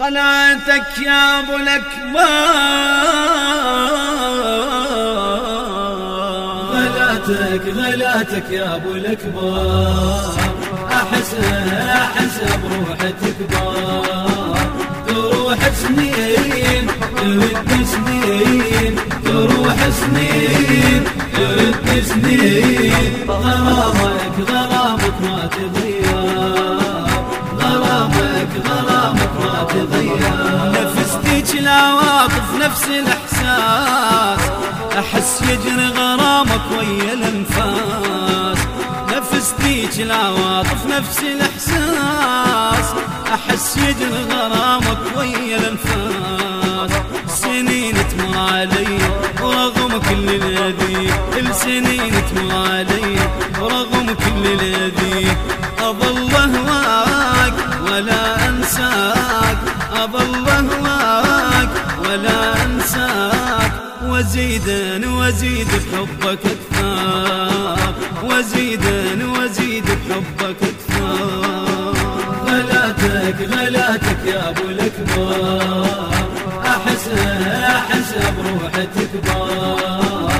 غلاتك يا أبو الأكبر. غلاتك غلاتك يا أبو الأكبر. أحس أحس بروحي تكبر. تروح سنين ترد سنين. تروح سنين ترد سنين. العواطف نفس الإحساس أحس يجري غرامك ويا الأنفاس. نفستيك العواطف نفس الإحساس أحس يجري غرامك ويا الأنفاس. سنين تمر علي ورغم كل الأذى السنين تمر علي ورغم كل الأذى أظل أهواك ولا أنساك أظل أهواك ولا أنساك وزيدا وزيد بحبك أكثر. وزيدا وزيد بحبك أكثر. غلاتك غلاتك يا أبو الأكبر. أحس أحس بروحي تكبر.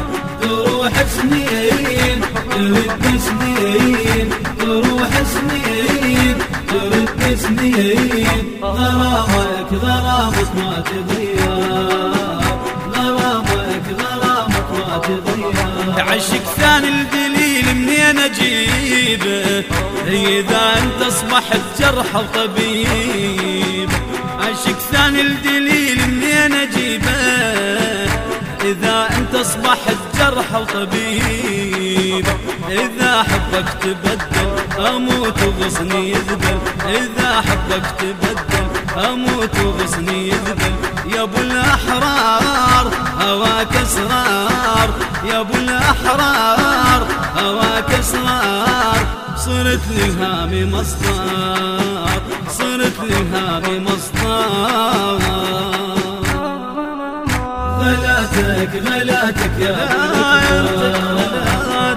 تروح سنين ترد سنين تروح سنين. سنين غرامك غرامك ما تضيع. غرامك غرامك ما تضيع. عشق ثاني الدليل منين أجيبه. إذا أنت أصبحت جرح وطبيب. عشق ثاني الدليل منين أجيبه. إذا أنت اصبحت جرح وطبيب إذا حبك تبدل أموت وغصني يذبل إذا حبك تبدل أموت وغصني يذبل. يا أبو الأحرار هواك أسرار يا أبو الأحرار هواك أسرار. صرت للهامي مصدر صرت للهامي مصدر غلاتك غلاتك يا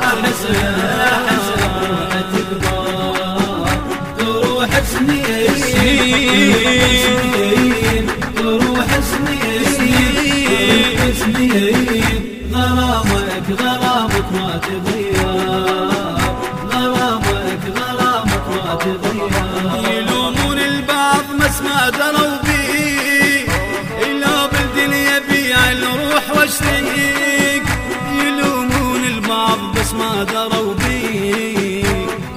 أحس أحس تكبر تروح سنين تروح سنين سنين غرامك غرامك ما تضيع. غرامك غرامك ما تضيع. يلومون البعض ما دروا بي واشتيك يلومون البعض بس ما دروا بي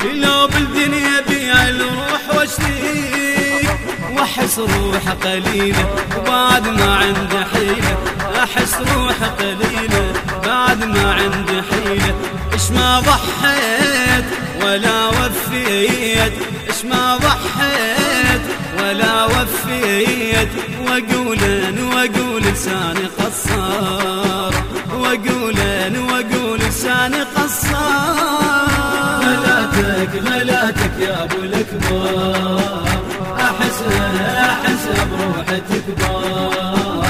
إلا بالدنيا بيع الروح واشتيك وأحس روحه قليلة وبعد ما عندي حيلة. أحس روحه قليلة بعد ما عندي حيلة. اش ما ضحيت ولا وفيت. اش ما ضحيت ولا وفيت. واقولن وأقول لساني قصار. واقولن وأقول لساني قصار. غلاتك غلاتك يا أبو الاكبر أحس أحس بروحي تكبر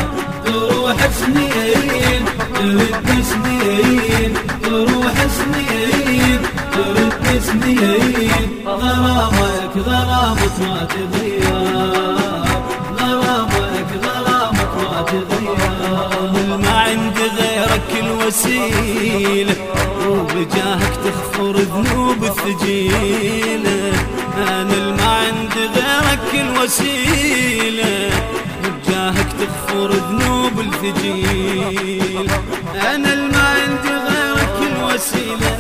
تروح سنين ترد سنين. تروح سنين ترد سنين. غرامك غرامك ما تضيع ما عندي غيرك الوسيلة وبجاهك تغفر ذنوب الثجيلة أنا ما عندي غيرك الوسيلة وبجاهك تغفر ذنوب الثجيل. أنا ما عندي غيرك الوسيلة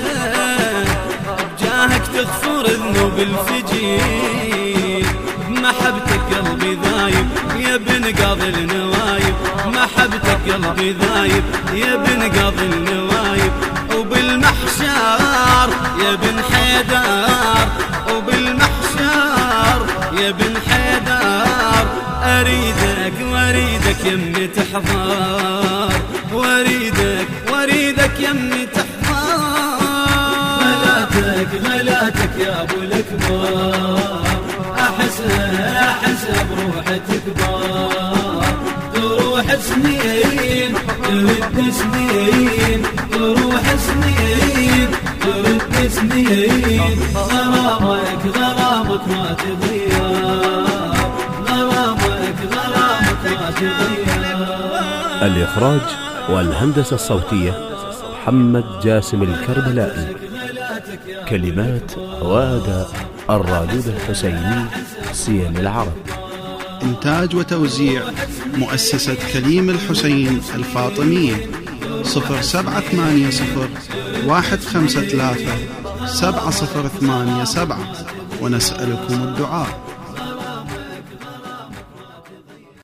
بجاهك تغفر ذنوب الثجيل محبتك قلبي ذايب يا بن قاضي النوايب محبتك قلبي ذايب يا بن قاضي النوايب. وبالمحشار يا بن حيدار. وبالمحشار يا بن حيدار. أريدك وأريدك يمي تحضر. وأريدك وأريدك يمي تحضر. غلاتك غلاتك يا أبو الأكبر. ترد سنين تروح سنين ترد سنين غرامك غرامك ما تضيع. غرامك الإخراج والهندسة الصوتية محمد جاسم الكربلائي. كلمات واداء الرادود الحسيني سين العرب. إنتاج وتوزيع مؤسسة كليم الحسين الفاطمية. صفر سبعة ثمانية صفر واحد خمسة ثلاثة سبعة صفر ثمانية سبعة. ونسألكم الدعاء.